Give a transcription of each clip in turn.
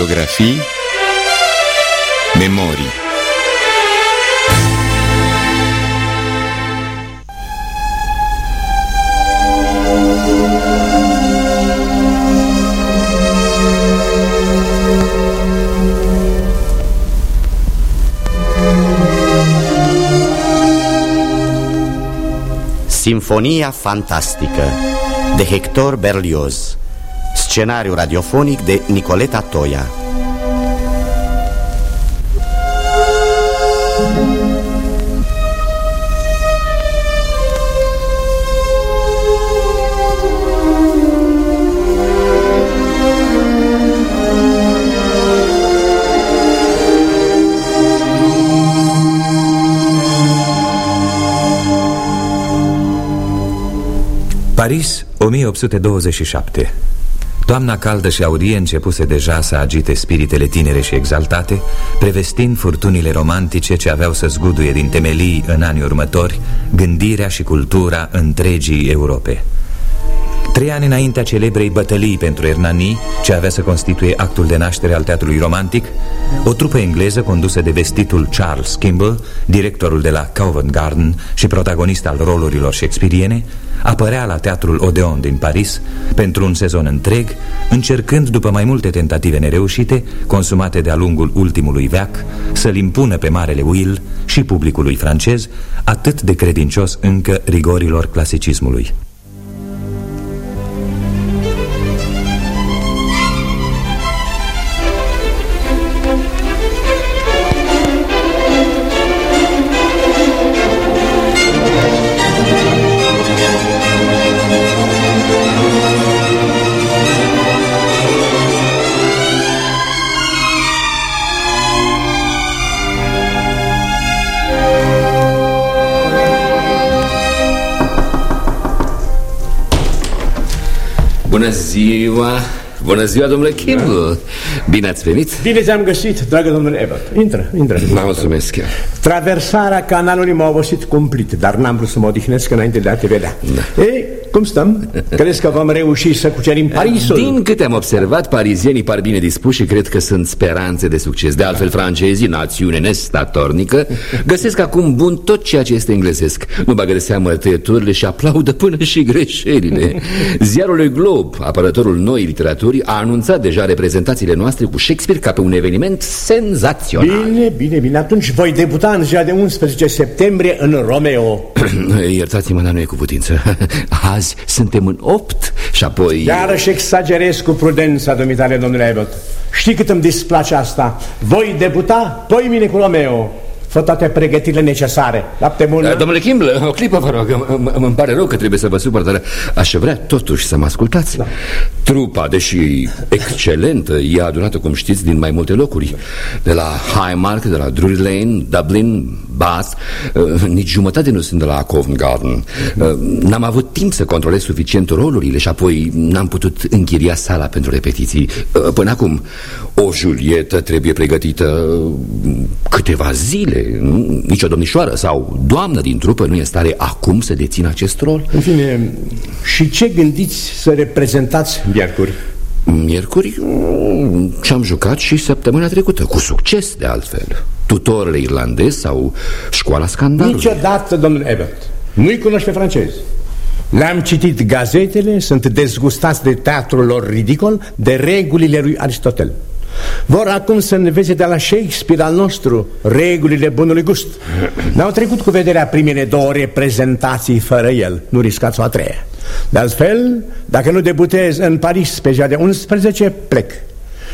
Biografii Memorii Sinfonia fantastică de Hector Berlioz Scenariu radiofonic de Nicoleta Toia. Paris, 1827 Toamna caldă și aurie începuse deja să agite spiritele tinere și exaltate Prevestind furtunile romantice ce aveau să zguduie din temelii în anii următori Gândirea și cultura întregii Europe. Trei ani înaintea celebrei bătălii pentru Hernani, ce avea să constituie actul de naștere al teatrului romantic, o trupă engleză condusă de vestitul Charles Kimball, directorul de la Covent Garden și protagonist al rolurilor shakespeariene, apărea la teatrul Odeon din Paris pentru un sezon întreg, încercând, după mai multe tentative nereușite, consumate de-a lungul ultimului veac, să-l impună pe Marele Will și publicului francez, atât de credincios încă rigorilor clasicismului. Ziua! Bună ziua, domnule Kimball! Bine ați venit! Bine ți-am găsit, dragă domnule Ebert. Intră, intră. Mă mulțumesc chiar. Traversarea canalului m-a obosit cumplit, dar n-am vrut să mă odihnesc înainte de a te vedea. Da. Ei, cum stăm? Crezi că vom reuși să cucerim Parisul? Din câte am observat, parizienii par bine dispuși și cred că sunt speranțe de succes. De altfel, francezii, națiune nestatornică, găsesc acum bun tot ceea ce este englezesc. Nu bagă de seamă tăieturile și aplaudă până și greșelile. Ziarul lui Globe, apărătorul noi literaturi, a anunțat deja reprezentațiile noastre cu Shakespeare ca pe un eveniment senzațional. Bine, bine, bine. Atunci voi debuta în ziua de 11 septembrie în Romeo. Iertați-mă, dar nu e cu putință. Azi suntem în 8 și apoi... Iarăși exagerez cu prudența, dumitale, domnule Abbott. Știi cât îmi displace asta? Voi debuta, toi mine cu Romeo. Fă toate pregătirile necesare. Lapte bun. Da, domnule Kimble, o clipă, vă rog. Îmi pare rău că trebuie să vă supăr, dar aș vrea totuși să mă ascultați. Da. Trupa, deși excelentă, e adunată, cum știți, din mai multe locuri. De la Highmark, de la Drury Lane, Dublin, Bath, uh, nici jumătate nu sunt de la Covent Garden. Uh, n-am avut timp să controlez suficient rolurile și apoi n-am putut închiria sala pentru repetiții. Uh, până acum, o Julietă trebuie pregătită câteva zile nici o domnișoară sau doamnă din trupă nu e stare acum să dețină acest rol. În fine, și ce gândiți să reprezentați miercuri? Miercuri ce-am jucat și săptămâna trecută, cu succes de altfel. Tutorele irlandez sau școala scandalului. Niciodată, domnul Ebert. Nu-i cunoște francez. Le-am citit gazetele, sunt dezgustați de teatrul lor ridicol, de regulile lui Aristotel. Vor acum să învețe de la Shakespeare al nostru regulile bunului gust. N-au trecut cu vederea primele două reprezentații fără el. Nu riscați o a treia. De altfel, dacă nu debutez în Paris pe ziua de 11, plec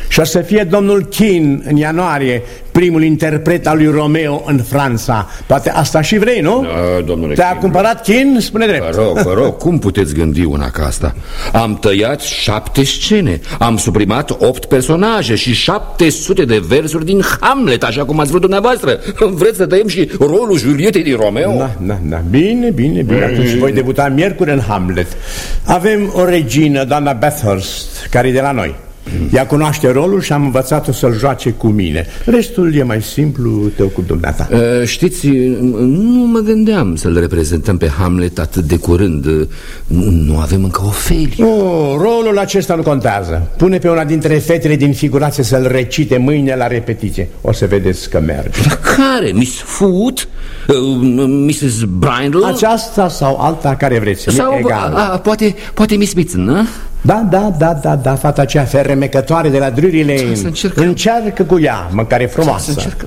și o să fie domnul Keane în ianuarie Primul interpret al lui Romeo în Franța. Poate asta și vrei, nu? Da, domnule Te-a cumpărat Keane? Spune drept. Vă rog, vă rog, cum puteți gândi una ca asta? Am tăiat șapte scene. Am suprimat opt personaje Și șapte sute de versuri din Hamlet Așa cum ați vrut dumneavoastră. Vreți să tăiem și rolul Julietei din Romeo? Da, da, da, bine, bine, bine. Atunci voi debuta miercuri în Hamlet. Avem o regină, doamna Bathurst Care e de la noi Ea cunoaște rolul și am învățat-o să-l joace cu mine Restul e mai simplu, te ocup dumneata uh, Știți, nu mă gândeam să-l reprezentăm pe Hamlet atât de curând Nu, nu avem încă Ofelia oh, Rolul acesta nu contează Pune pe una dintre fetele din figurație să-l recite mâine la repetiție O să vedeți că merge Dar care? Miss Foot? Uh, Mrs. Brindle? Aceasta sau alta care vreți Sau, egal. A, poate, poate Miss Bitson, nu? Da, da, da, da, da, fata aceea fermecătoare de la Drury Lane. Încearcă cu ea, măcar e frumoasă. Să încercă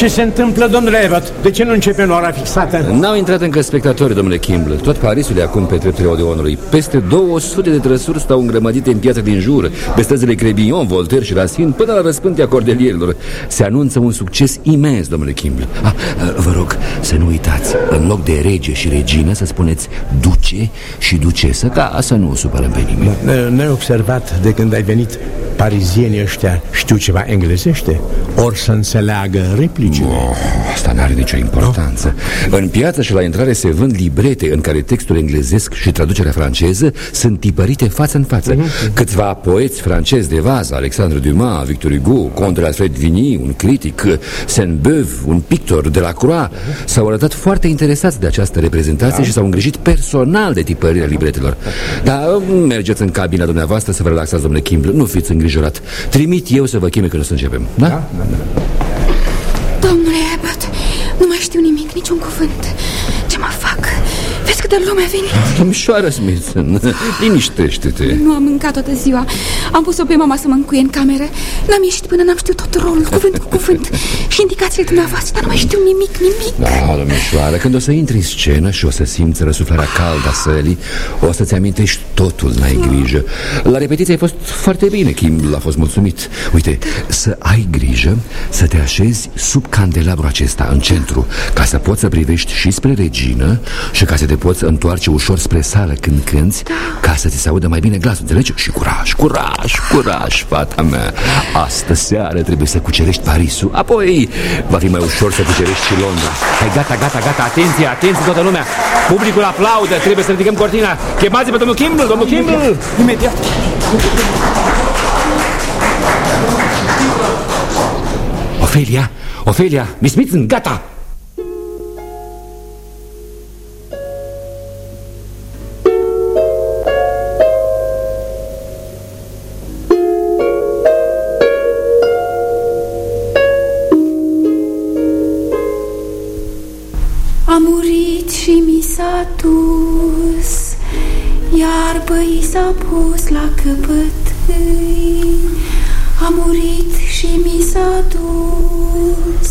Ce se întâmplă, domnule Evert? De ce nu începe în ora fixată? N-au intrat încă spectatori, domnule Kimble Tot Parisul e acum pe treptele Odeonului. Peste 200 de trăsuri stau îngrămădite în piața din jur. Pe străzile Crebillon, Voltaire și Racine Până la răspântea cordelierilor Se anunță un succes imens, domnule Kimble ah, Vă rog să nu uitați. În loc de rege și regină să spuneți duce și ducesă Ca să nu supărăm pe nimeni. Ne-ai observat de când ai venit? Parizienii ăștia știu ceva englezește? Ori să înțeleagă replicile? Oh, asta n-are nicio importanță no? În piață și la intrare se vând librete În care textul englezesc și traducerea franceză Sunt tipărite față în față uh-huh. Câțiva poeți francezi de vază Alexandre Dumas, Victor Hugo, Conte Alfred Vigny Un critic, Saint-Beuve, un pictor de la Croix uh-huh. S-au arătat foarte interesați de această reprezentație da. Și s-au îngrijit personal de tipărirea libretelor Dar mergeți în cabina dumneavoastră să vă relaxați, domnule Kimble Nu fiți îngrijiți îngrijorat Trimit eu să vă cheme când o să începem Da? da, da, da. Domnule Abbott, nu mai știu nimic, niciun cuvânt Ce mă fac? Vezi câtă lume a venit? Domnișoară Smithson, liniștește-te. Nu am mâncat toată ziua. Am pus-o pe mama să mă încuie în cameră. N-am ieșit până n-am știut tot rolul, cuvânt cu cuvânt. Și indicațiile dumneavoastră, dar nu mai știu nimic, nimic. Da, domnișoară, când o să intri în scenă și o să simți răsuflarea caldă a sălii O să-ți amintești totul, n-ai grijă. La repetiție ai fost foarte bine, Kim l-a fost mulțumit. Uite, să ai grijă să te așezi sub candelabru acesta, în centru Ca să poți să privești și spre regină Și ca să te poți întoarce ușor spre sală când cânti da. Ca să ți se audă mai bine glasul, înțelegi? Și curaj, curaj, curaj, fata mea. Astă seară trebuie să cucerești Parisul. Apoi va fi mai ușor să cucerești și Londra. Hai, gata, gata, gata, atenție, atenție toată lumea. Publicul aplaudă, trebuie să ridicăm cortina. Chemați pe domnul Kimball, domnul Kimball. Imediat. Ofelia, Ofelia, Miss Mitson, gata s-a pus la căpătâi A murit și mi s-a dus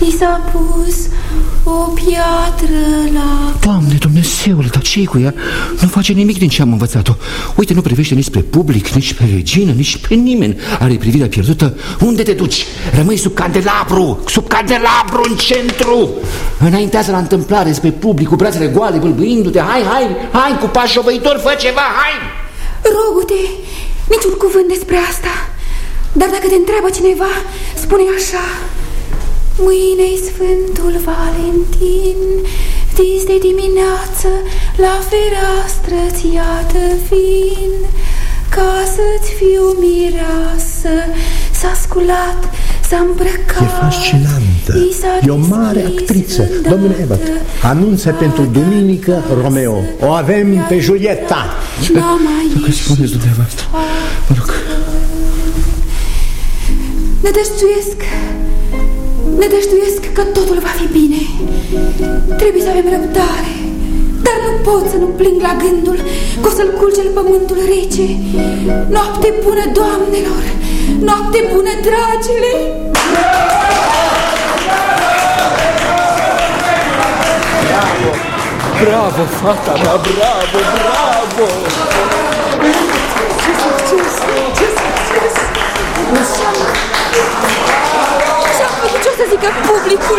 I s-a pus o piatră la... Doamne, Dumnezeule, dar ce cu ea? Nu face nimic din ce am învățat-o. Uite, nu privește nici spre public, nici pe regină, nici pe nimeni. Are privirea pierdută. Unde te duci? Rămâi sub candelabru Sub candelabru în centru. Înaintează la întâmplare spre public Cu brațele goale, bâlbâindu-te. Hai, hai, hai, cu pași șovăitor, fă ceva, hai! Rogu-te, niciun cuvânt despre asta. Dar dacă te întreabă cineva, spune așa Mâine-i Sfântul Valentin. Dis de dimineață la fereastră ți iată vin Ca să-ți fiu mireasă S-a sculat, s-a îmbrăcat. E fascinantă, e o mare actriță. Domnule Ebert, anunță pentru duminică Romeo. O avem pe Julieta. Dacă spuneți dumneavoastră, mă rog. Nădăjduiesc Nădăjduiesc că totul va fi bine Trebuie să avem răbdare Dar nu pot să nu plâng la gândul Că o să-l culce pământul rece Noapte bună, doamnelor Noapte bună, dragile Bravo! Bravo, fata mea, bravo, bravo! Ce succes! Ce succes! Strică publicul.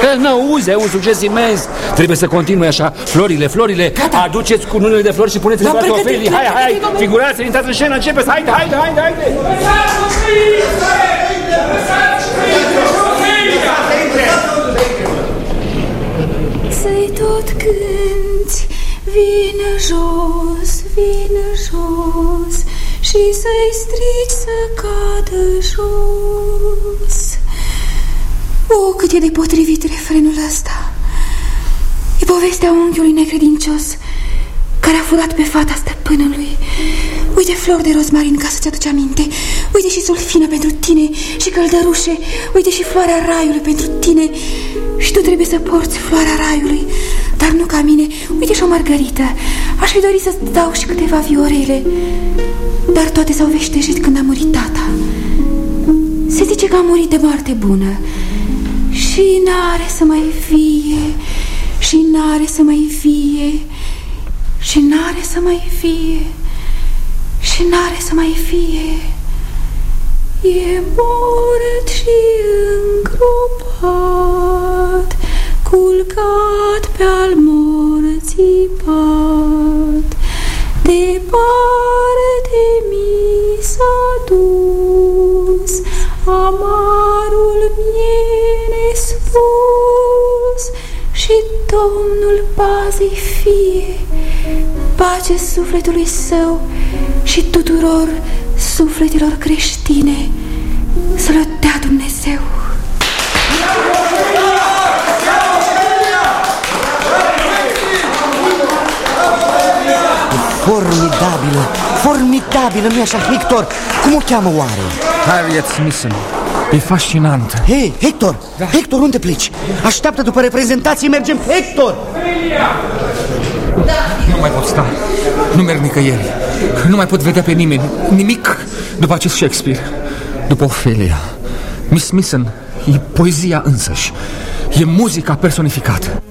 Ce n-auzi, ai un succes imens. Trebuie să continui așa, florile, florile. Gata. Aduceți cununile de flori și puneți-le pe Ofelii Hai, hai, hai, figurați, intrați în scenă, începeți. Haide, haide, haide, haide. Să-i tot cânti Vine jos, vine jos Și să-i strici să cadă jos O, cât e de potrivit refrenul ăsta. E povestea unchiului necredincios Care a furat pe fata stăpânului. Uite flori de rozmarin ca să-ți aduci aminte. Uite și sulfină pentru tine Și căldărușe. Uite și floarea raiului pentru tine. Și tu trebuie să porți floarea raiului Dar nu ca mine. Uite și o margarită Aș fi dorit să-ți dau și câteva viorele Dar toate s-au veștejit când a murit tata. Se zice că a murit de moarte bună Și n-are să mai fie Și n-are să mai fie Și n-are să mai fie Și n-are să mai fie. E mort și îngropat Culcat pe al morții pat. Departe mi s-a dus pazei fie Pace sufletului său și tuturor sufletelor creștine Să-l dea Dumnezeu Formidabilă, formidabilă, nu-i așa, Hector? Cum o cheamă oare? Harriet Smithson E fascinantă Hei, Hector, da. Hector, unde pleci? Așteaptă după reprezentație, mergem, Hector! Nu mai pot sta, nu merg nicăieri. Nu mai pot vedea pe nimeni, nimic după acest Shakespeare. După Ophelia. Miss Smithson e poezia însăși. E muzica personificată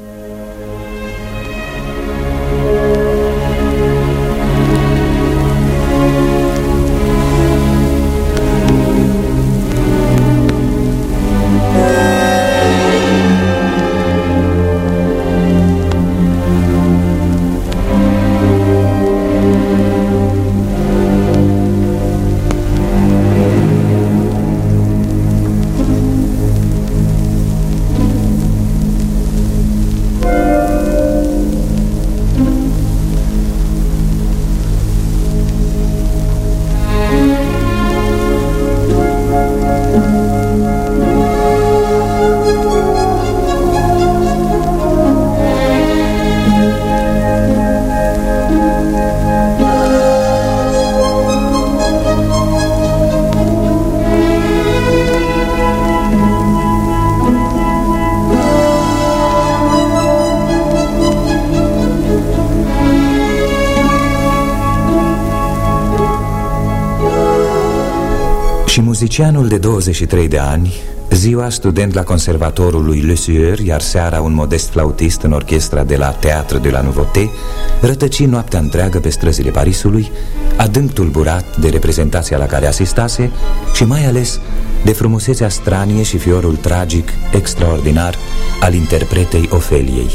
muzicianul de 23 de ani, ziua student la conservatorul lui Le Sueur, iar seara un modest flautist în orchestra de la Teatru de la Nouveauté, rătăci noaptea întreagă pe străzile Parisului, adânc tulburat de reprezentația la care asistase și mai ales de frumusețea stranie și fiorul tragic, extraordinar, al interpretei Ofeliei.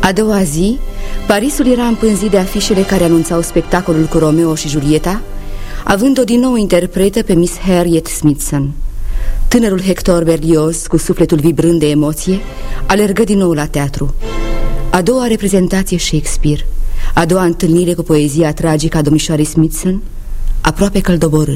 A doua zi, Parisul era împânzit de afișele care anunțau spectacolul cu Romeo și Julieta, având-o din nou interpretă pe Miss Harriet Smithson. Tânărul Hector Berlioz, cu sufletul vibrând de emoție, alergă din nou la teatru. A doua reprezentație Shakespeare, a doua întâlnire cu poezia tragică a domnișoarei Smithson, aproape că-l doborâ.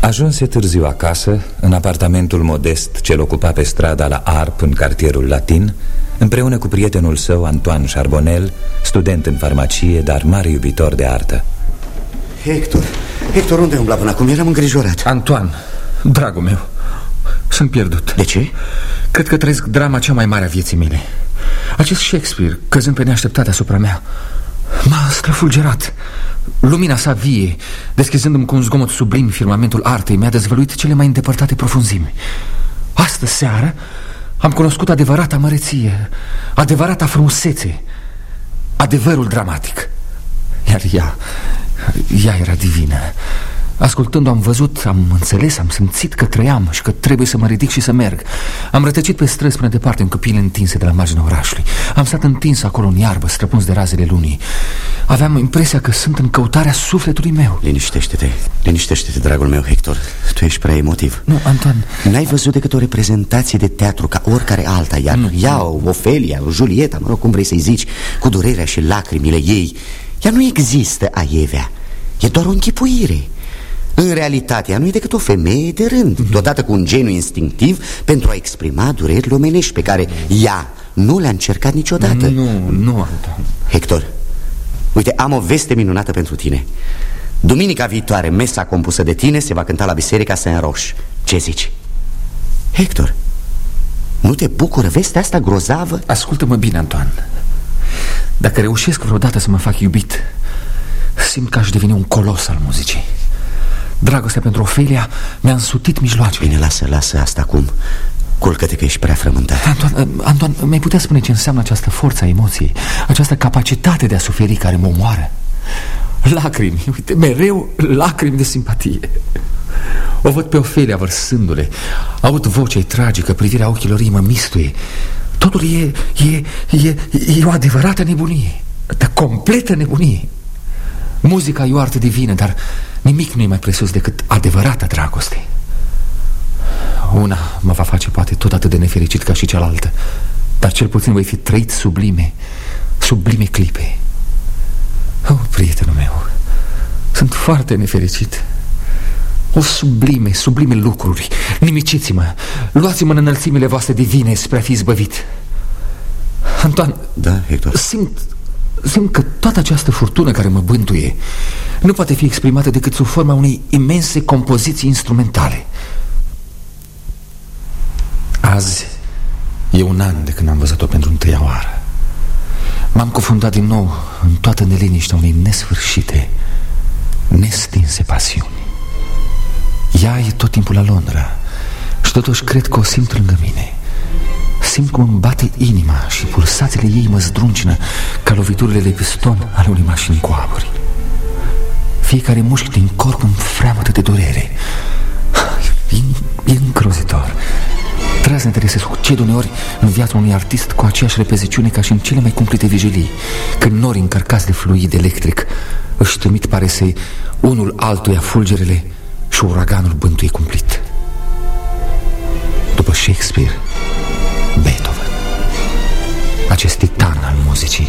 Ajunse târziu acasă, în apartamentul modest ce-l ocupa pe strada la Arp, în cartierul latin, împreună cu prietenul său, Antoine Charbonel, student în farmacie, dar mare iubitor de artă. Hector, Hector, unde umbla până acum? Eram îngrijorat. Antoine, dragul meu, sunt pierdut. De ce? Cred că trăiesc drama cea mai mare a vieții mele. Acest Shakespeare, căzând pe neașteptate asupra mea M-a străfulgerat. Lumina sa vie, deschizându-mi cu un zgomot sublim firmamentul artei Mi-a dezvăluit cele mai îndepărtate profunzimi. Astă seară am cunoscut adevărata măreție Adevărata frumusețe Adevărul dramatic Iar ea, ea era divină. Ascultând am văzut, am înțeles, am simțit că trăiam și că trebuie să mă ridic și să merg. Am rătăcit pe străzi până departe în căpile întinse de la marginea orașului. Am stat întins acolo în iarbă, străpuns de razele lunii. Aveam impresia că sunt în căutarea sufletului meu. Liniștește-te, liniștește-te, dragul meu, Hector. Tu ești prea emotiv. Nu, Anton. N-ai văzut decât o reprezentație de teatru ca oricare alta Iar nu, ea, nu. Ofelia, Julieta, mă rog, cum vrei să-i zici Cu durerea și lacrimile ei Ea nu există, Aievea. E doar o închipuire. În realitate, ea nu e decât o femeie de rând mm -hmm. Deodată cu un geniu instinctiv Pentru a exprima durerile omenești Pe care ea nu le-a încercat niciodată. Nu, nu, Anton. Hector, uite, am o veste minunată pentru tine. Duminica viitoare, mesa compusă de tine Se va cânta la biserica Saint-Roch Ce zici? Hector, nu te bucură vestea asta grozavă? Ascultă-mă bine, Antoan Dacă reușesc vreodată să mă fac iubit Simt că aș deveni un colos al muzicii. Dragostea pentru Ofelia mi-a însutit mijloacele. Bine, lasă, lasă asta acum. Culcă-te că ești prea frământat Antoan, Antoan mi-ai putea spune ce înseamnă această forță a emoției Această capacitate de a suferi care mă omoară? Lacrimi, uite, mereu lacrimi de simpatie. O văd pe Ofelia vărsându-le. Aud vocea tragică, privirea ochilor ei mă mistuie Totul e, e, e, e o adevărată nebunie. De completă nebunie. Muzica e o artă divină, dar nimic nu e mai presus decât adevărata dragoste. Una mă va face poate tot atât de nefericit ca și cealaltă Dar cel puțin voi fi trăit sublime, sublime clipe. Oh, prietenul meu, sunt foarte nefericit O sublime, sublime lucruri. Nimiciți-mă, luați-mă în înălțimile voastre divine spre a fi zbăvit Antoan, da, Hector. simt Simt că toată această furtună care mă bântuie Nu poate fi exprimată decât sub forma unei imense compoziții instrumentale. Azi e un an de când am văzut-o pentru întâia oară. M-am cufundat din nou în toată neliniștea unei nesfârșite, nestinse pasiuni Ea e tot timpul la Londra și totuși cred că o simt lângă mine Simt cum îmi bate inima și pulsațiile ei mă zdruncină ca loviturile de piston ale unei mașini cu aburi. Fiecare mușchi din corp îmi freamătă de durere. E, e încrozitor. Traznetele se succed uneori în viața unui artist cu aceeași repeziciune ca și în cele mai cumplite vigilii, când nori încărcați de fluid electric își trimit, pare să unul altuia fulgerele și uraganul bântuie cumplit. După Shakespeare, Beethoven. Acest titan al muzicii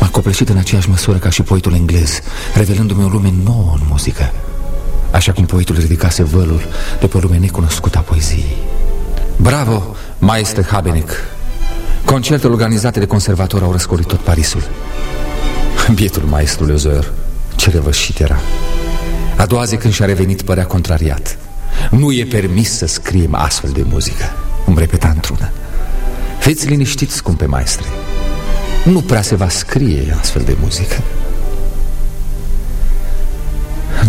M-a copleșit în aceeași măsură ca și poetul englez Revelându-mi o lume nouă în muzică Așa cum poetul ridicase vălul De pe o lume necunoscută a poeziei. Bravo, maestre Habeneck! Concertele organizate de conservator au răscolit tot Parisul. Bietul maestru Lezoer Ce răvășit era A doua zi când și-a revenit părea contrariat. Nu e permis să scriem astfel de muzică Îmi repeta într-una Fiți liniștiți, scumpe maestre. Nu prea se va scrie astfel de muzică.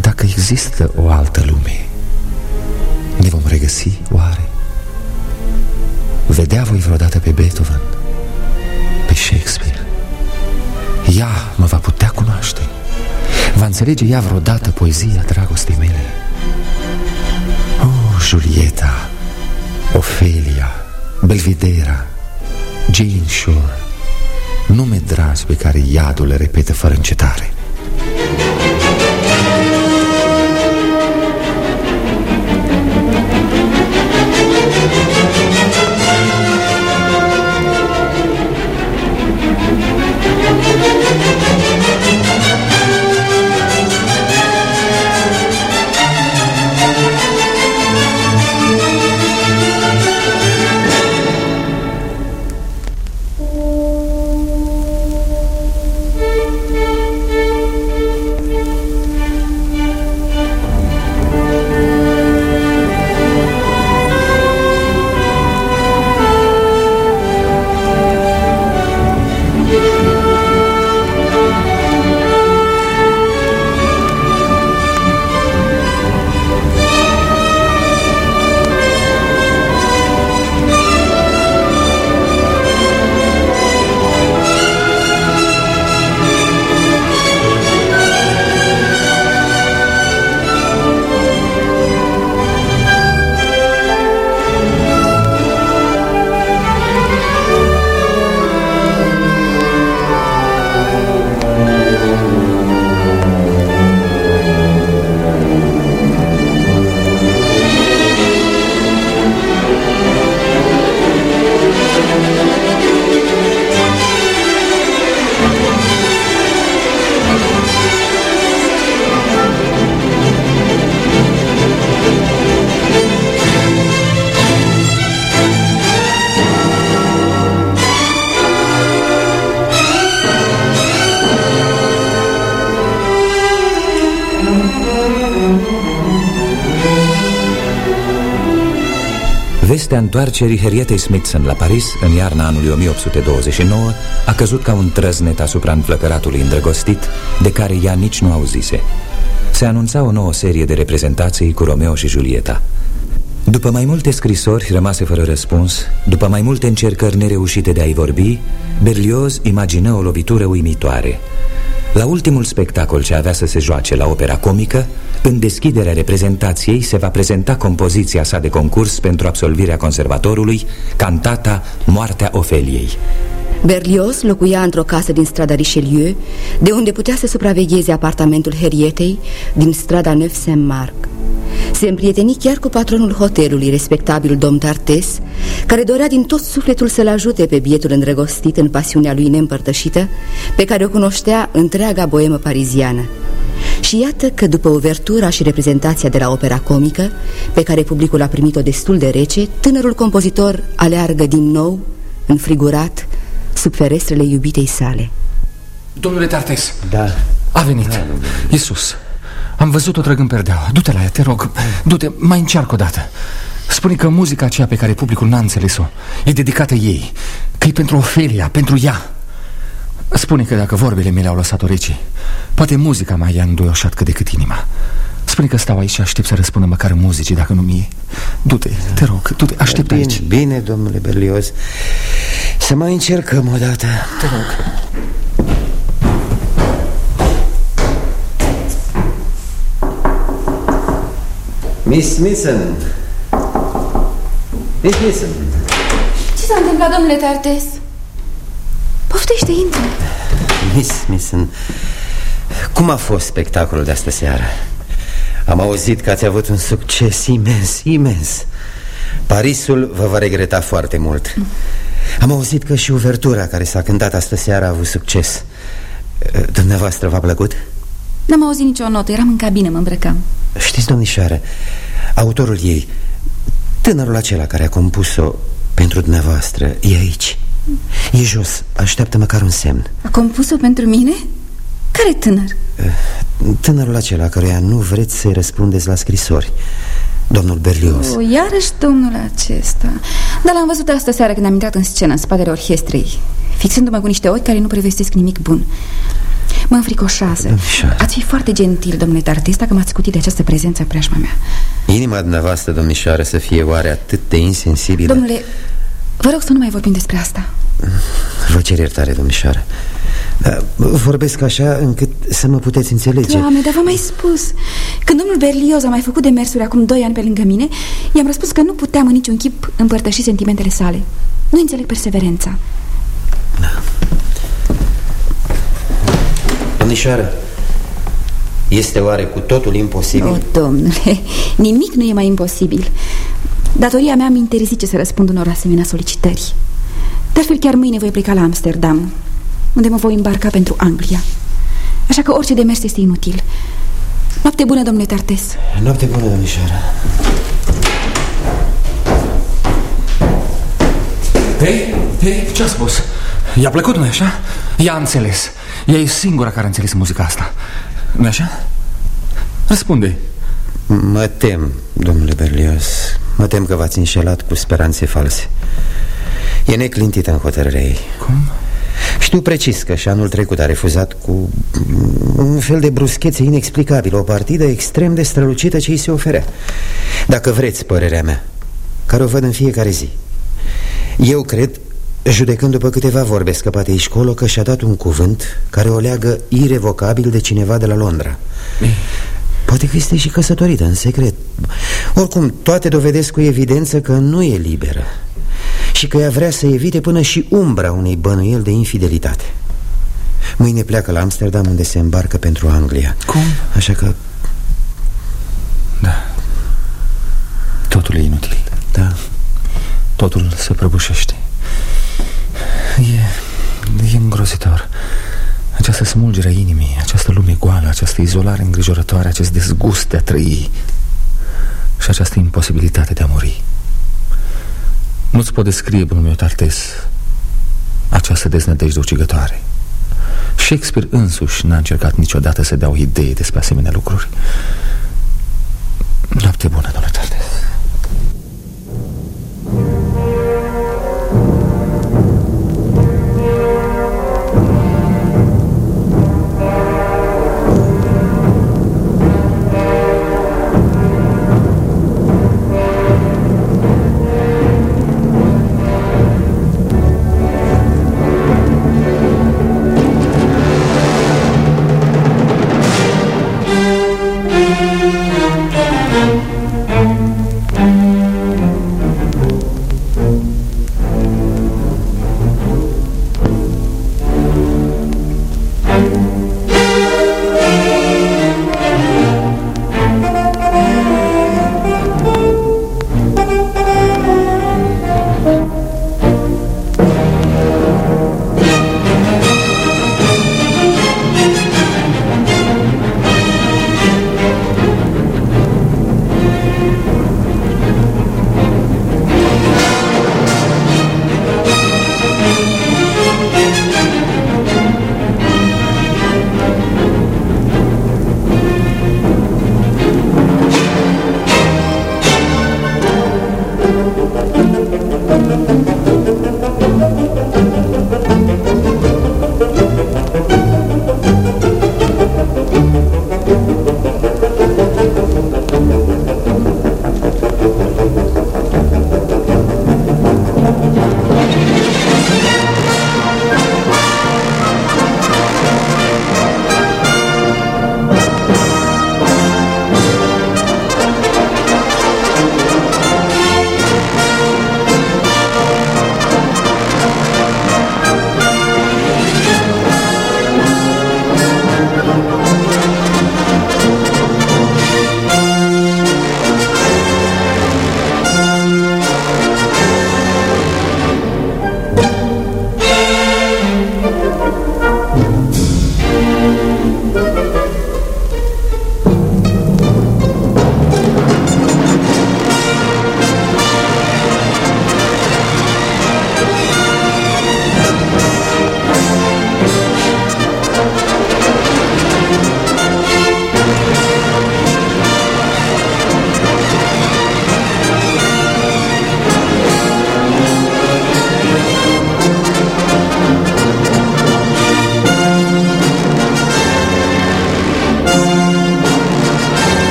Dacă există o altă lume Ne vom regăsi, oare? Vedea voi vreodată pe Beethoven Pe Shakespeare? Ea mă va putea cunoaște Va înțelege ea vreodată poezia dragostei mele? Oh, Julieta Ofelia Belvidera Jane Shore Nume dragi pe care iadul le repetă fără încetare întoarcerii Henriette Smithson la Paris în iarna anului 1829 a căzut ca un trăznet asupra înflăcăratului îndrăgostit de care ea nici nu auzise. Se anunța o nouă serie de reprezentații cu Romeo și Julieta. După mai multe scrisori rămase fără răspuns, după mai multe încercări nereușite de a-i vorbi, Berlioz imagină o lovitură uimitoare. La ultimul spectacol ce avea să se joace la opera comică, în deschiderea reprezentației se va prezenta compoziția sa de concurs pentru absolvirea conservatorului, cantata Moartea Ofeliei. Berlioz locuia într-o casă din strada Richelieu, de unde putea să supravegheze apartamentul Herietei din strada Neuf Saint-Marc. Se împrieteni chiar cu patronul hotelului, respectabil domn Tartes, care dorea din tot sufletul să-l ajute pe bietul îndrăgostit în pasiunea lui neîmpărtășită, pe care o cunoștea întreaga boemă pariziană. Și iată că după overtura și reprezentația de la opera comică, pe care publicul a primit-o destul de rece, tânărul compozitor aleargă din nou, înfrigurat, sub ferestrele iubitei sale. Domnule Tartes Da A venit da, Iisus Am văzut-o trăgând perdeaua. Du-te la ea, te rog. Du-te, mai încearcă o dată. Spune că muzica aceea pe care publicul n-a înțeles-o E dedicată ei Că e pentru Ofelia, pentru ea. Spune că dacă vorbele mele au lăsat-o rece Poate muzica mai i-a înduioșat cât de cât inima. Spune că stau aici și aștept să răspundă măcar muzicii Dacă nu mie. Du-te, te rog, du-te, aștept bine, aici. Bine, domnule Berlioz. Să mai încercăm o dată. Te rog Miss Smithson Miss Smithson Ce s-a întâmplat, domnule Tartes? Poftește, intră Miss Smithson Cum a fost spectacolul de astă seară? Am auzit că ați avut un succes imens, imens Parisul vă va regreta foarte mult Am auzit că și uvertura care s-a cântat astă seară a avut succes Dumneavoastră v-a plăcut? N-am auzit nicio notă, eram în cabină, mă îmbrăcam. Știți, domnișoară, autorul ei Tânărul acela care a compus-o pentru dumneavoastră E aici. E jos, așteaptă măcar un semn. A compus-o pentru mine? Care tânăr? Tânărul acela căruia nu vreți să-i răspundeți la scrisori Domnul Berlioz. O, iarăși domnul acesta. Dar l-am văzut astă seară când am intrat în scenă În spatele orchestrei Fixându-mă cu niște ochi care nu prevestesc nimic bun Mă înfricoșează. Domnișoară. Ați fi foarte gentil, domnule Tartes Dacă m-ați scutit de această prezență preajma mea. Inima dumneavoastră, domnișoară, să fie oare atât de insensibilă? Domnule, vă rog să nu mai vorbim despre asta. Vă cer iertare, domnișoară. Dar Vorbesc așa încât să mă puteți înțelege. Doamne, dar v-am mai spus. Când domnul Berlioz a mai făcut demersuri acum doi ani pe lângă mine I-am răspuns că nu puteam în niciun chip împărtăși sentimentele sale. Nu înțeleg perseverența Domnișoară, este oare cu totul imposibil? O, domnule, nimic nu e mai imposibil. Datoria mea mi interzice să răspund unor asemenea solicitări. De altfel chiar mâine voi pleca la Amsterdam Unde mă voi îmbarca pentru Anglia. Așa că orice demers este inutil. Noapte bună, domnule Tartes. Noapte bună, domnișoară. Hei, hei, ce a spus? I-a plăcut, nu-i așa? Ea a înțeles Ea e singura care a înțeles muzica asta. Nu așa? Răspunde. Mă tem, domnule Berlioz. Mă tem că v-ați înșelat cu speranțe false. E neclintită în hotărârea ei. Cum? Știu precis că și anul trecut a refuzat cu un fel de bruschețe inexplicabilă O partidă extrem de strălucită ce îi se oferea. Dacă vreți părerea mea Care o văd în fiecare zi Eu cred, judecând după câteva vorbe scăpate aici colo Că și-a dat un cuvânt care o leagă irevocabil de cineva de la Londra. Poate că este și căsătorită în secret. Oricum, toate dovedesc cu evidență că nu e liberă Și că ea vrea să evite până și umbra unei bănuieli de infidelitate. Mâine pleacă la Amsterdam unde se îmbarcă pentru Anglia. Cum? Așa că, Da. Totul e inutil. Da, Totul se prăbușește E, e îngrozitor. Această smulgere a inimii Această lume goală Această izolare îngrijorătoare Acest dezgust de a trăi Și această imposibilitate de a muri. Nu-ți pot descrie, bunul meu Tartes Această deznădejde ucigătoare. Shakespeare însuși n-a încercat niciodată să dea o idee despre asemenea lucruri. Noapte bună, domnule Tartes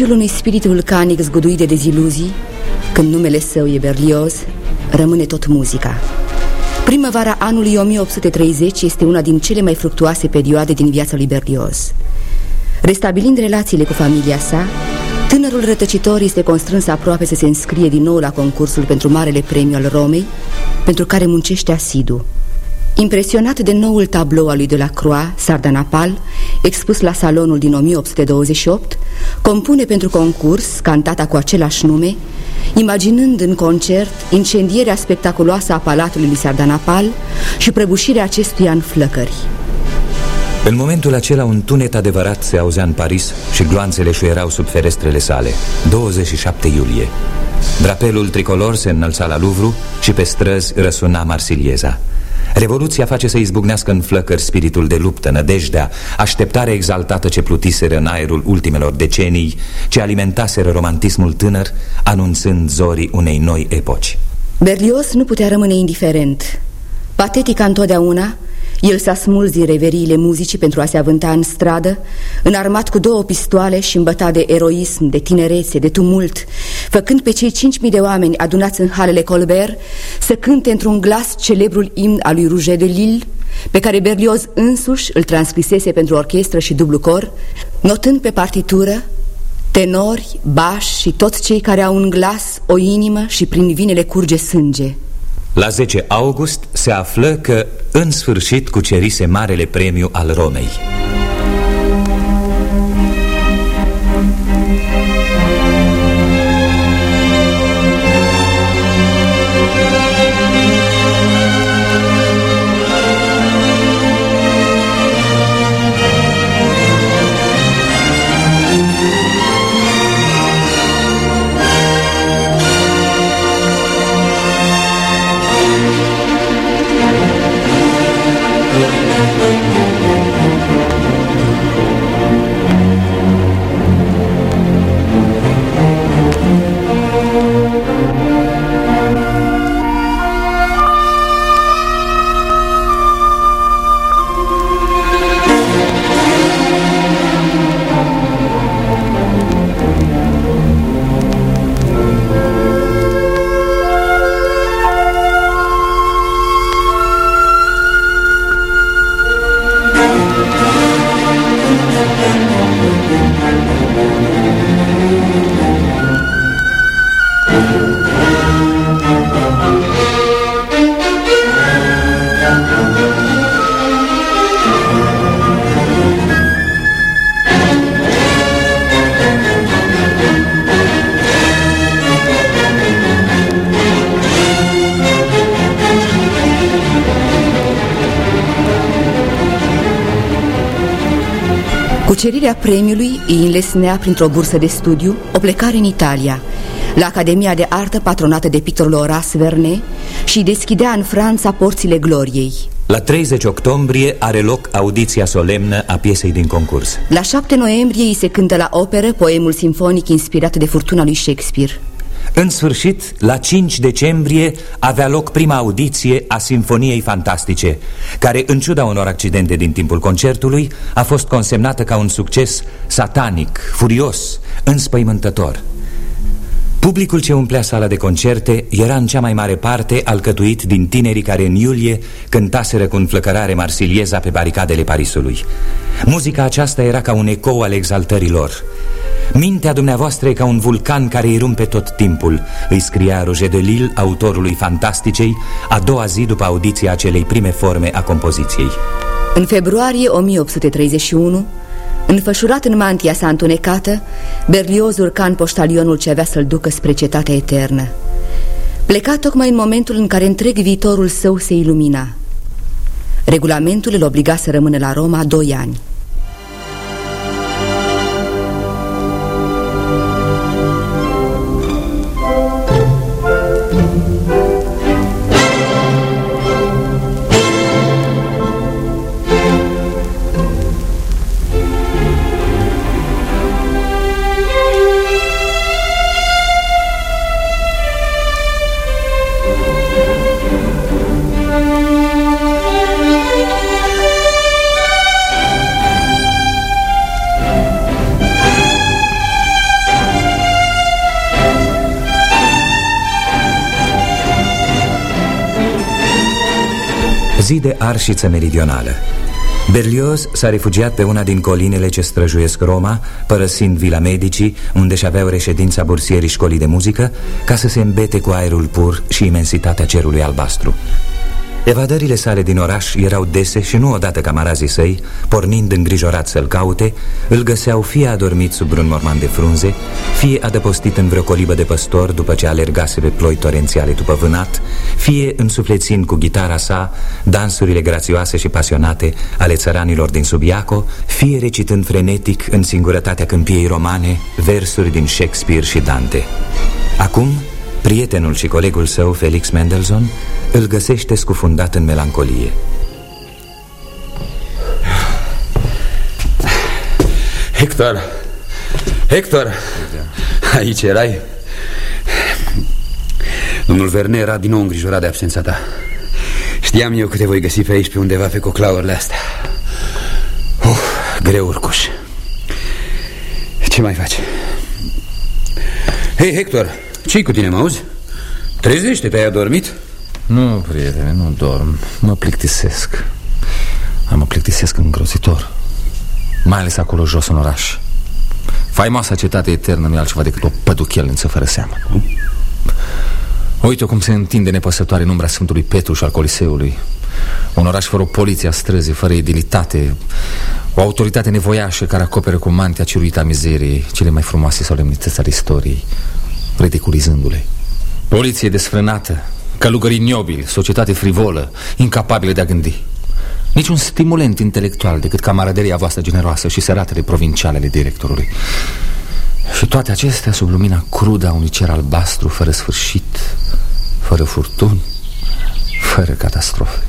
refugiul unui spirit vulcanic zguduit de deziluzii, când numele său e Berlioz, rămâne tot muzica. Primăvara anului 1830 este una din cele mai fructuoase perioade din viața lui Berlioz. Restabilind relațiile cu familia sa, tânărul rătăcitor este constrâns aproape să se înscrie din nou la concursul pentru Marele Premiu al Romei, pentru care muncește asidu. Impresionat de noul tablou al lui de la Croix, Sardanapal, expus la salonul din 1828, compune pentru concurs cantata cu același nume, imaginând în concert incendierea spectaculoasă a palatului lui Sardanapal și prăbușirea acestuia în flăcări. În momentul acela un tunet adevărat se auzea în Paris și gloanțele șuierau sub ferestrele sale. 27 iulie. Drapelul tricolor se înălța la Louvre și pe străzi răsuna Marsilieza Revoluția face să izbucnească în flăcări spiritul de luptă, nădejdea, așteptarea exaltată ce plutiseră în aerul ultimelor decenii, ce alimentaseră romantismul tânăr, anunțând zorii unei noi epoci. Berlioz nu putea rămâne indiferent. Patetic întotdeauna, el s-a smuls din reveriile muzicii pentru a se avânta în stradă, înarmat cu două pistoale și îmbătat de eroism, de tinerețe, de tumult, făcând pe cei cinci mii de oameni adunați în halele Colbert să cânte într-un glas celebrul imn al lui Rouget de Lille, pe care Berlioz însuși îl transcrisese pentru orchestră și dublu cor, notând pe partitură tenori, bași și toți cei care au un glas, o inimă și prin vinele curge sânge. La 10 august se află că, în sfârșit, cucerise marele premiu al Romei. Premiului îi înlesnea printr-o bursă de studiu o plecare în Italia, la Academia de Artă patronată de pictorul Horace Vernet și deschidea în Franța porțile gloriei. La 30 octombrie are loc audiția solemnă a piesei din concurs. La 7 noiembrie îi se cântă la operă poemul simfonic inspirat de furtuna lui Shakespeare. În sfârșit, la 5 decembrie avea loc prima audiție a Sinfoniei Fantastice, care, în ciuda unor accidente din timpul concertului, a fost consemnată ca un succes satanic, furios, înspăimântător. Publicul ce umplea sala de concerte era în cea mai mare parte alcătuit din tinerii care în iulie cântaseră cu înflăcărare marsilieza pe baricadele Parisului. Muzica aceasta era ca un ecou al exaltărilor. Mintea dumneavoastră e ca un vulcan care îi rumpe tot timpul. Îi scria Roger de Lille, autorului Fantasticei A doua zi după audiția acelei prime forme a compoziției. În februarie 1831 Înfășurat în mantia sa întunecată Berlioz urca în poștalionul ce avea să-l ducă spre cetatea eternă. Pleca tocmai în momentul în care întreg viitorul său se ilumina. Regulamentul îl obliga să rămână la Roma doi ani arșiță meridională Berlioz s-a refugiat pe una din colinele ce străjuiesc Roma, părăsind Vila Medici, unde și aveau reședința bursierii școlii de muzică, ca să se îmbete cu aerul pur și imensitatea cerului albastru. Evadările sale din oraș erau dese și nu odată camarazii săi, pornind îngrijorat să-l caute, îl găseau fie adormit sub un morman de frunze, fie adăpostit în vreo colibă de păstor după ce alergase pe ploi torențiale după vânat, fie însuflețind cu gitara sa dansurile grațioase și pasionate ale țăranilor din Subiaco, fie recitând frenetic în singurătatea câmpiei romane versuri din Shakespeare și Dante. Acum, prietenul și colegul său, Felix Mendelssohn, îl găsește scufundat în melancolie. Hector! Hector! Aici erai? Domnul Verne era din nou îngrijorat de absența ta Știam eu că te voi găsi pe aici pe undeva pe coclaurile astea Uf, greu urcuș Ce mai faci? Hei, Hector, ce cu tine, mă auzi? Trezește, te-ai adormit? Nu, prietene, nu dorm. Mă plictisesc. Mă plictisesc îngrozitor. Mai ales acolo jos în oraș. Faimoasa cetate eternă nu e altceva decât o păduchelniță fără seamă. Uite cum se întinde nepăsătoare în umbra Sfântului Petru și al Coliseului. Un oraș fără o poliție a străzii, fără edilitate. O autoritate nevoiașă care acoperă cu mantia ciruita mizeriei Cele mai frumoase solemnități ale istoriei Ridiculizându-le. Poliție desfrânată, Călugării nobili, societate frivolă, incapabilă de a gândi. Niciun stimulent intelectual decât camaraderia voastră generoasă și săratele provinciale ale directorului. Și toate acestea sub lumina crudă a unui cer albastru, fără sfârșit, fără furtuni, fără catastrofe.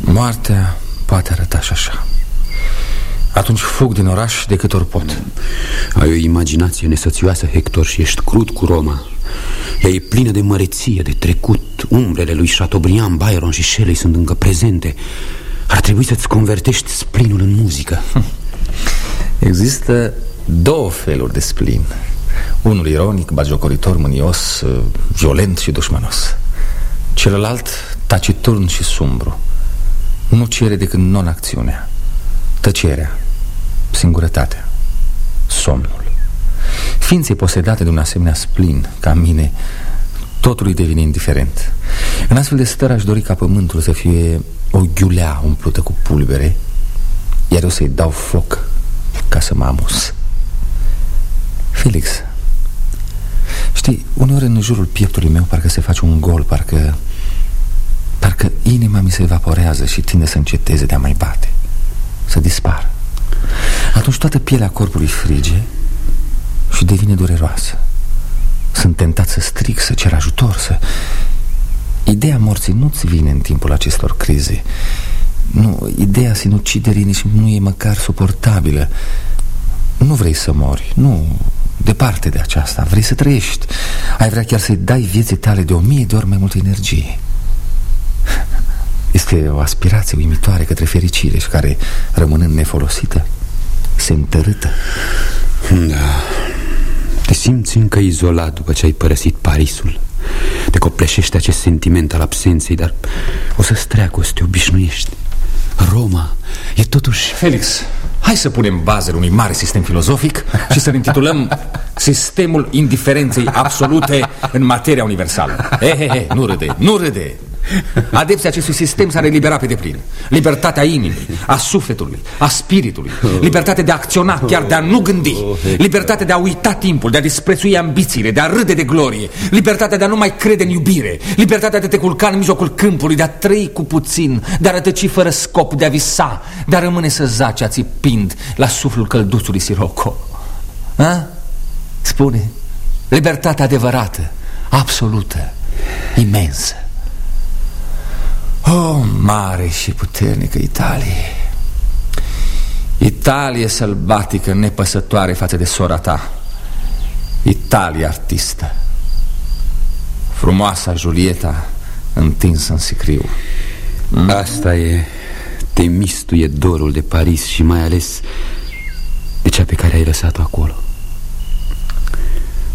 Moartea poate arăta și așa atunci fug din oraș de cât ori pot. Ai o imaginație nesățioasă, Hector, și ești crud cu Roma. Ea e plină de măreție, de trecut. Umbrele lui Chateaubriand, Byron și Shelley sunt încă prezente. Ar trebui să-ți convertești splinul în muzică. Există două feluri de splin. Unul ironic, bagiocoritor, mânios, violent și dușmanos. Celălalt taciturn și sumbru. Nu cere decât non-acțiunea Tăcerea, singurătatea, somnul. Ființe posedate de un asemenea splin Ca mine Totul îi devine indiferent. În astfel de stări aș dori ca pământul să fie O ghiulea umplută cu pulbere Iar eu să-i dau foc Ca să mă amus Felix Știi, uneori în jurul pieptului meu Parcă se face un gol Parcă Parcă inima mi se evaporează Și tinde să înceteze de a mai bate Să dispară. Atunci toată pielea corpului frige și devine dureroasă. Sunt tentat să strig, să cer ajutor, să... Ideea morții nu-ți vine în timpul acestor crize. Nu, ideea sinuciderii nici nu e măcar suportabilă. Nu vrei să mori, nu, departe de aceasta. Vrei să trăiești. Ai vrea chiar să-i dai vieții tale de o mie de ori mai multă energie Este o aspirație uimitoare către fericire și care, rămânând nefolosită, se întărâtă Da. Te simți încă izolat după ce ai părăsit Parisul. Te copleșește acest sentiment al absenței Dar o să-ți treacă, o să te obișnuiești. Roma e totuși... Felix, hai să punem bazele unui mare sistem filozofic Și să-l intitulăm Sistemul indiferenței absolute în materia universală. He, he, he, nu râde, nu râde Adepții acestui sistem s-ar elibera pe deplin Libertatea inimii, a sufletului, a spiritului Libertatea de a acționa, chiar de a nu gândi Libertatea de a uita timpul, de a disprețui ambițiile, de a râde de glorie Libertatea de a nu mai crede în iubire Libertatea de a te culca în mijlocul câmpului, de a trăi cu puțin De a rătăci fără scop, de a visa De a rămâne să zace ațipind la suflul călduțului Siroco ha? Spune, libertatea adevărată, absolută, imensă Oh, mare și puternică Italie. Italie sălbatică, nepăsătoare față de sora ta. Italie artistă. Frumoasa Julieta întinsă în sicriu. Mm? Asta e Te mistuie dorul de Paris și mai ales De cea pe care ai lăsat-o acolo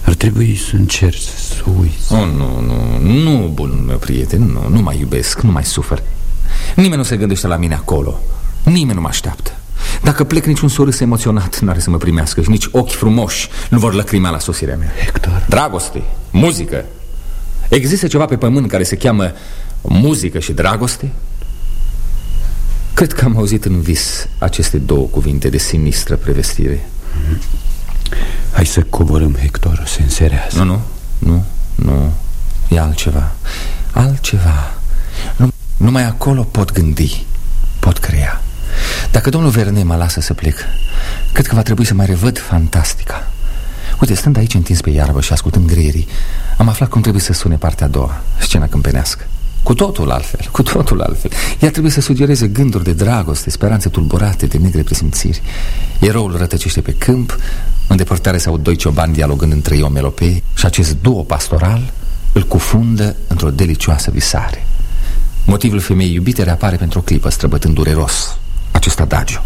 ar trebui să încerci să uiți. Oh, Nu, nu, nu, bunul meu prieten Nu, nu mai iubesc, nu mai sufăr. Nimeni nu se gândește la mine acolo. Nimeni nu mă așteaptă. Dacă plec niciun sorâs emoționat N-are să mă primească și nici ochi frumoși Nu vor lăcrima la sosirea mea. Hector. Dragoste, muzică. Există ceva pe pământ care se cheamă muzică și dragoste? Cred că am auzit în vis aceste două cuvinte de sinistră prevestire Hai să coborâm, Hector, se înserează. Nu, nu, nu, nu. E altceva. Altceva. Nu, Numai acolo pot gândi Pot crea. Dacă domnul Verne mă lasă să plec Cred că va trebui să mai revăd fantastica. Uite, stând aici întins pe iarbă și ascultând greierii Am aflat cum trebuie să sune partea a doua Scena câmpenească cu totul altfel, cu totul altfel. Ea trebuie să sugereze gânduri de dragoste Speranțe tulburate de negre presimțiri Eroul rătăcește pe câmp În depărtare sau doi ciobani dialogând între ei o melopee Și acest duo pastoral îl cufundă într-o delicioasă visare. Motivul femeii iubite reapare pentru o clipă Străbătând dureros acest adagiu.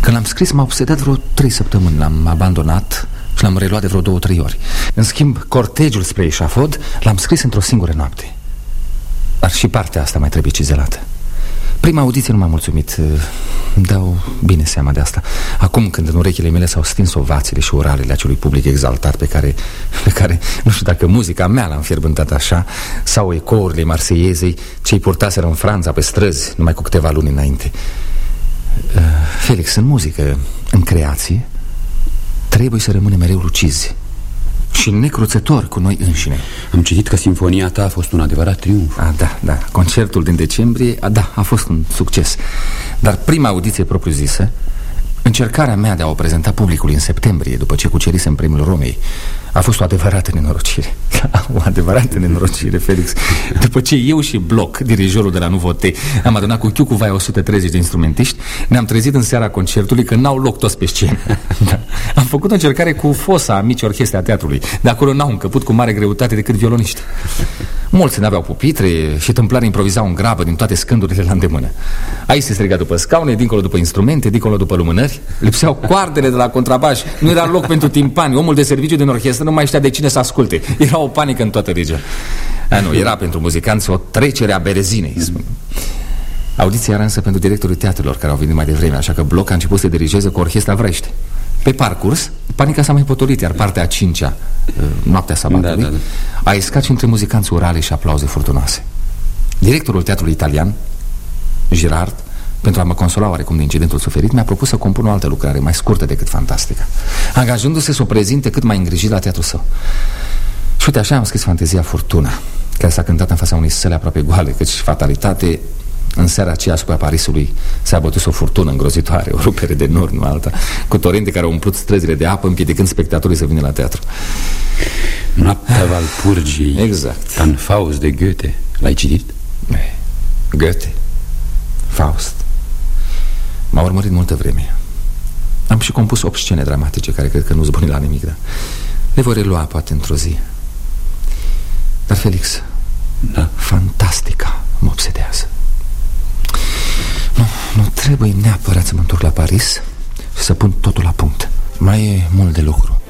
Când l-am scris m-a obsedat vreo trei săptămâni. L-am abandonat și l-am reluat de vreo două, trei ori. În schimb, cortegiul spre eșafod L-am scris într-o singură noapte Dar și partea asta mai trebuie cizelată. Prima audiție nu m-a mulțumit Îmi dau bine seama de asta. Acum când în urechile mele s-au stins ovațiile și oralele acelui public exaltat Pe care, pe care nu știu dacă muzica mea l-a înfierbântat așa Sau ecourile marseiezei Ce-i purtaseră în Franța pe străzi Numai cu câteva luni înainte. Felix, în muzică, în creație Trebuie să rămâne mereu lucizi și necruțător cu noi înșine. Am citit că sinfonia ta a fost un adevărat triumf. A, Da, da, concertul din decembrie a, Da, a fost un succes. Dar prima audiție propriu-zisă Încercarea mea de a o prezenta publicului în septembrie După ce cucerisem premiul Romei A fost o adevărată nenorocire O adevărată nenorocire, Felix. După ce eu și Bloc, dirijorul de la Nuvote Am adunat cu chiu cu vai 130 de instrumentiști Ne-am trezit în seara concertului Că n-au loc toți pe scenă. Da. Am făcut o încercare cu fosa mici orchestre a teatrului De acolo n-au încăput cu mare greutate decât violoniști Mulți n-aveau pupitre și tâmplari improvizau în grabă din toate scândurile la îndemână. Aici se striga după scaune, dincolo după instrumente, dincolo după lumânări. Lipseau coardele de la contrabaș. Nu era loc pentru timpani. Omul de serviciu din orchestră nu mai știa de cine să asculte. Era o panică în toată regia a, Nu, era pentru muzicanți o trecere a berezinei spun. Audiția era însă pentru directorul teatrelor care au venit mai devreme Așa că Bloc a început să dirigeze cu orchestra Vrește Pe parcurs, panica s-a mai potolit Iar partea a cincea, noaptea sabatului da, da, da. A iscat și între muzicanți urale și aplauze furtunoase Directorul teatrului italian, Girard pentru a mă consola oarecum de incidentul suferit, mi-a propus să compun o altă lucrare mai scurtă decât fantastică, angajându-se să o prezinte cât mai îngrijit la teatru său. Și uite, așa am scris fantezia Furtuna, care s-a cântat în fața unei săle aproape goale, căci fatalitate în seara aceea asupra Parisului s-a bătut o furtună îngrozitoare, o rupere de nord, nu alta, cu torente care au umplut străzile de apă, împiedicând spectatorii să vină la teatru. Noaptea Valpurgii, exact. ca în Faust de Goethe. L-ai citit? Goethe, Faust. M-a urmărit multă vreme Am și compus 8 scene dramatice Care cred că nu zbuni la nimic dar Le voi relua poate într-o zi Dar Felix Da Fantastica mă obsedează Nu, nu trebuie neapărat să mă întorc la Paris Și să pun totul la punct. Mai e mult de lucru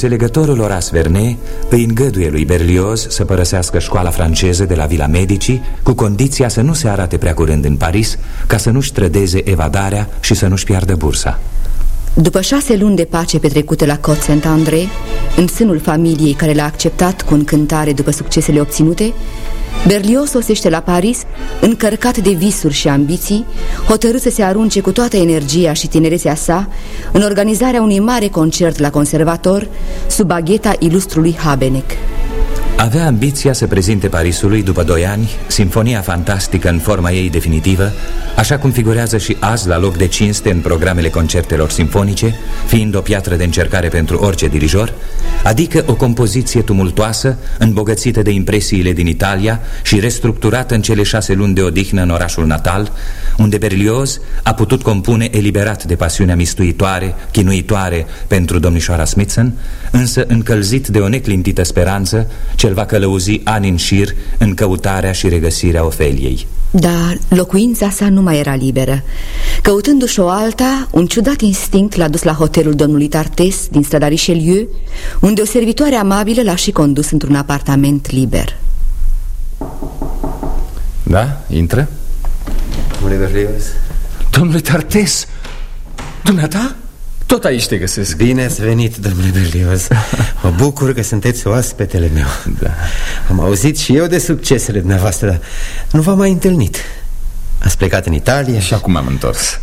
Înțelegătorul Oras Vernet îi îngăduie lui Berlioz să părăsească școala franceză de la Villa Medici cu condiția să nu se arate prea curând în Paris ca să nu-și trădeze evadarea și să nu-și piardă bursa. După șase luni de pace petrecute la Côte Saint-André, în sânul familiei care l-a acceptat cu încântare după succesele obținute, Berlioz sosește la Paris, încărcat de visuri și ambiții, hotărât să se arunce cu toată energia și tinerețea sa în organizarea unui mare concert la conservator sub bagheta ilustrului Habeneck. Avea ambiția să prezinte Parisului, după doi ani, sinfonia fantastică în forma ei definitivă, așa cum figurează și azi la loc de cinste în programele concertelor simfonice, fiind o piatră de încercare pentru orice dirijor, adică o compoziție tumultoasă, îmbogățită de impresiile din Italia și restructurată în cele șase luni de odihnă în orașul natal, unde Berlioz a putut compune eliberat de pasiunea mistuitoare, chinuitoare pentru domnișoara Smithson, însă încălzit de o neclintită speranță ce îl va călăuzi ani în șir în căutarea și regăsirea Ofeliei. Dar locuința sa nu mai era liberă. Căutându-și o alta, un ciudat instinct l-a dus la hotelul domnului Tartes din strada Richelieu, unde o servitoare amabilă l-a și condus într-un apartament liber. Da? Intră? Domnule Berlioz Domnule Tartes, dumneata? Tot aici te găsesc Bine ați venit, domnule Berlioz Mă bucur că sunteți oaspetele meu da. Am auzit și eu de succesele dumneavoastră Dar nu v-am mai întâlnit Ați plecat în Italia Și acum am întors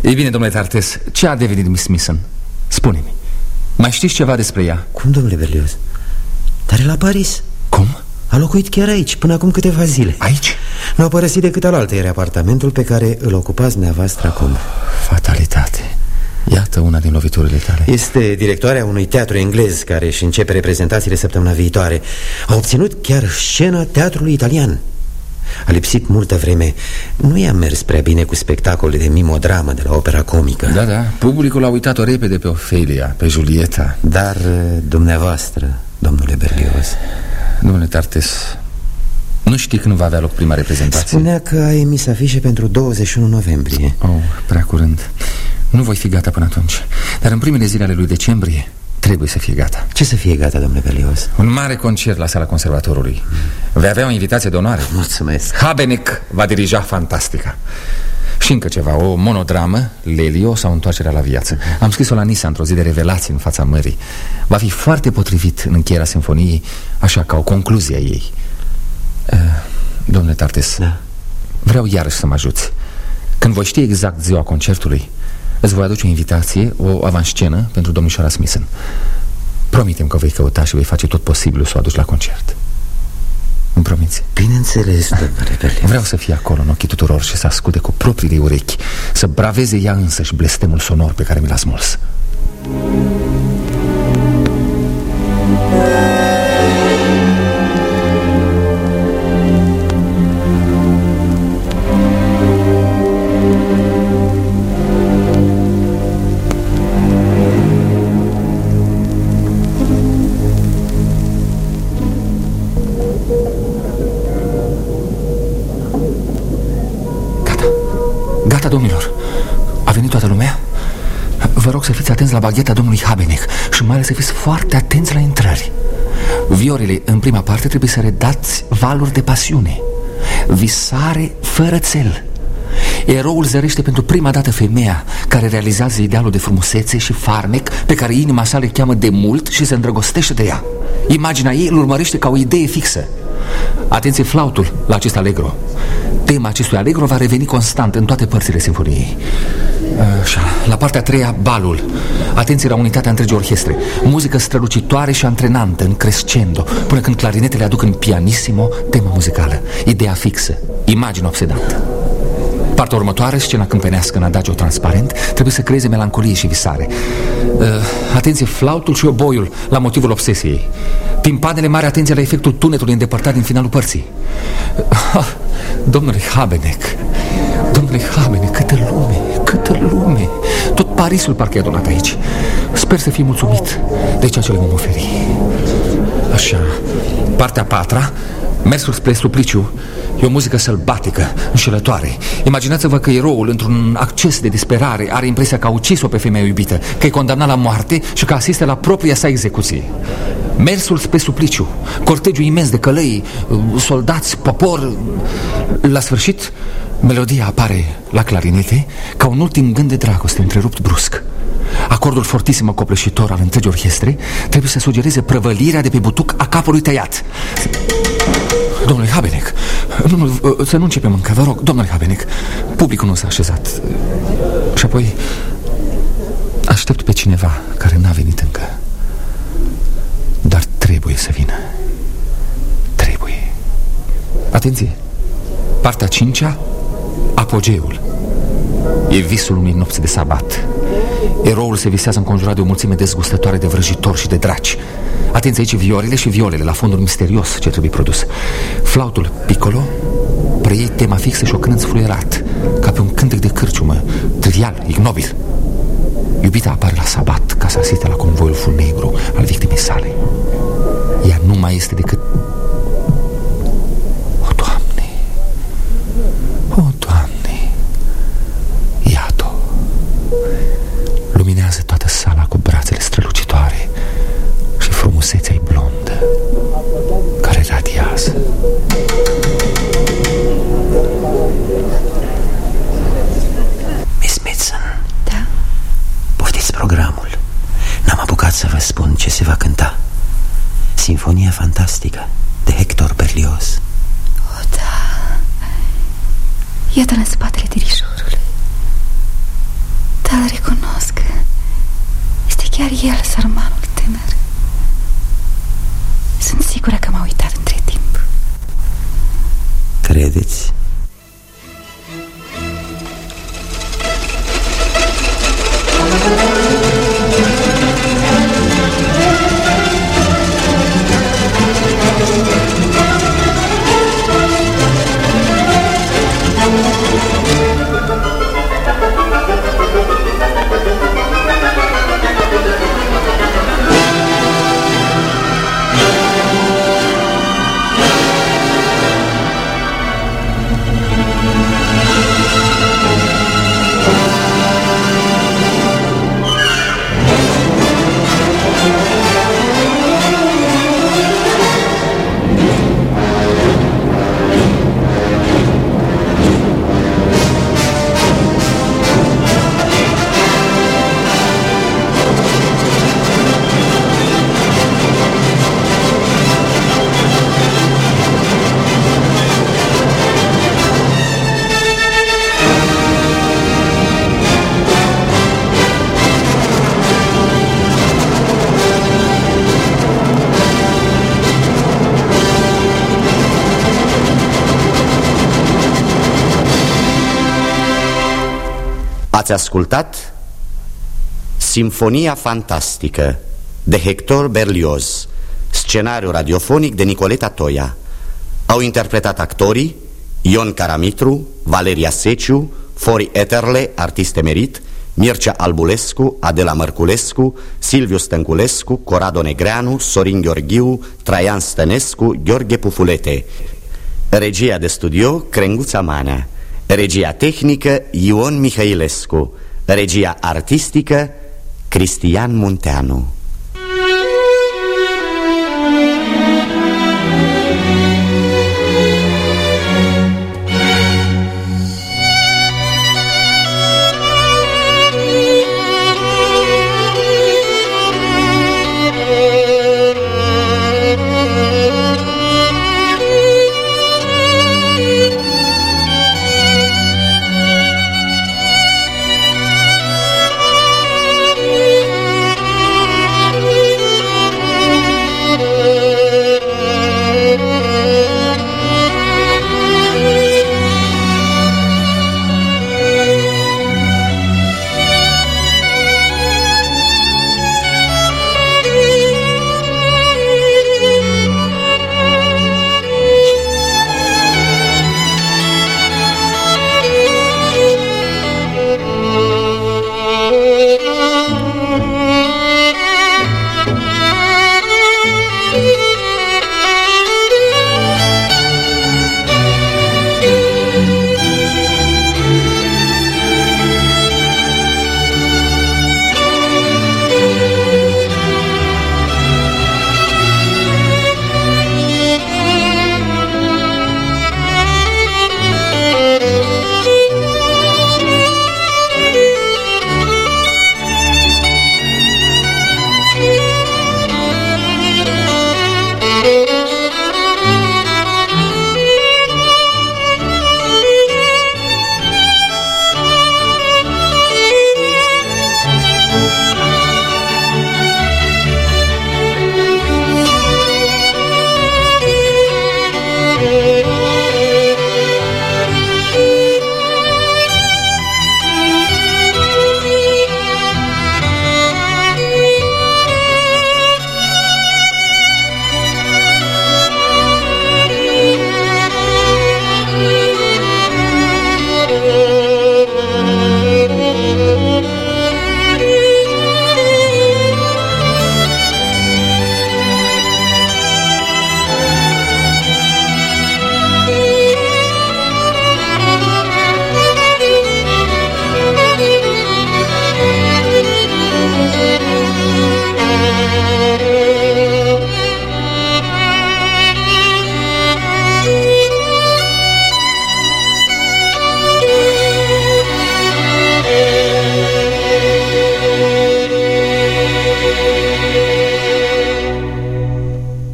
Ei bine, domnule Tartes, ce a devenit Miss Smithson? Spune-mi, mai știți ceva despre ea? Cum, domnule Berlioz? Dar e la Paris Cum? A locuit chiar aici, până acum câteva zile Aici? Nu a părăsit decât al altă apartamentul pe care îl ocupați dumneavoastră acum Fatalitate Iată una din loviturile tale. Este directoarea unui teatru englez care își începe reprezentațiile săptămâna viitoare. A obținut chiar scena teatrului italian. A lipsit multă vreme. Nu i-a mers prea bine cu spectacolele de mimodramă de la opera comică. Da, da, publicul a uitat-o repede pe Ofelia, pe Julieta. Dar dumneavoastră, domnule Berlioz Domnule Tartes, nu știi când va avea loc prima reprezentație? Spunea că a emis afișe pentru 21 noiembrie. Oh, prea curând Nu voi fi gata până atunci. Dar în primele zile ale lui decembrie Trebuie să fie gata. Ce să fie gata, domnule Berlioz? Un mare concert la sala conservatorului. Vei avea o invitație de onoare. Mulțumesc. Habenek va dirija fantastica. Și încă ceva, o monodramă, Lelio sau Întoarcerea la viață? Am scris-o la Nisa într-o zi de revelații în fața mării. Va fi foarte potrivit în încheierea sinfoniei Așa ca o concluzie a ei. Uh, Domnule Tartes Da. Vreau iarăși să mă ajuți. Când voi ști exact ziua concertului Îți voi aduce o invitație, o avanscenă pentru domnișoara Smithson Promitem că vei căuta și vei face tot posibilul să o aduci la concert. Îmi promiți? Bineînțeles, domnule Berlioz Vreau să fie acolo în ochii tuturor și să asculte cu propriile urechi Să braveze ea însă și blestemul sonor pe care mi l-a smuls la bagheta domnului Habenek Și mai ales să fiți foarte atenți la intrări Viorile, în prima parte, trebuie să redați valuri de pasiune Visare fără țel Eroul zărește pentru prima dată femeia care realizează idealul de frumusețe și farmec pe care inima sa le cheamă de mult și se îndrăgostește de ea. Imaginea ei îl urmărește ca o idee fixă. Atenție flautul la acest allegro. Tema acestui allegro va reveni constant în toate părțile sinfoniei. Așa, la partea a treia, balul. Atenție la unitatea întregii orchestre. Muzică strălucitoare și antrenantă, în crescendo, până când clarinetele aduc în pianissimo tema muzicală. Ideea fixă, imagine obsedantă. Partea următoare, scena câmpenească în adagio transparent, trebuie să creeze melancolie și visare. Uh, atenție, flautul și oboiul la motivul obsesiei. Timpanele mare atenție la efectul tunetului îndepărtat din finalul părții. Uh, domnule Habenek, domnule Habenek, câtă lume, câtă lume. Tot Parisul parcă e adunat aici. Sper să fii mulțumit de ceea ce le vom oferi. Așa, partea a patra, mersul spre supliciu, E o muzică sălbatică, înșelătoare. Imaginați-vă că eroul, într-un acces de disperare Are impresia că a ucis-o pe femeia iubită Că e condamnat la moarte și că asistă la propria sa execuție. Mersul spre supliciu. Cortegiul imens de călăi, soldați, popor. La sfârșit, melodia apare la clarinete Ca un ultim gând de dragoste întrerupt brusc. Acordul fortisim copleșitor al întregii orchestre Trebuie să sugereze prăvălirea de pe butuc a capului tăiat. Domnule Habenek, nu, nu, să nu începem încă, vă rog, domnule Habenek Publicul nu s-a așezat. Și apoi aștept pe cineva care n-a venit încă. Dar trebuie să vină. Trebuie. Atenție! Partea cincea Apogeul. E visul unei nopți de sabat. Eroul se visează înconjurat de o mulțime dezgustătoare de vrăjitori și de draci. Atenție aici violele și violele La fondul misterios ce trebuie produs. Flautul piccolo Preiei tema fixă și o cânți fluierat Ca pe un cântec de cârciumă Trivial, ignobil. Iubita apare la sabat ca să asiste la convoiul ful negru al victimei sale. Ea nu mai este decât O, Doamne. O, Doamne Ați ascultat Simfonia Fantastică de Hector Berlioz. Scenariu radiofonic de Nicoleta Toia. Au interpretat actorii Ion Caramitru, Valeria Seciu, Fori Eterle, artist emerit Mircea Albulescu, Adela Mărculescu, Silviu Stănculescu, Corado Negreanu, Sorin Gheorghiu, Traian Stănescu, Gheorghe Pufulete. Regia de studio, Crenguța Manea Regia tehnică, Ion Mihailescu Regia artistică, Cristian Munteanu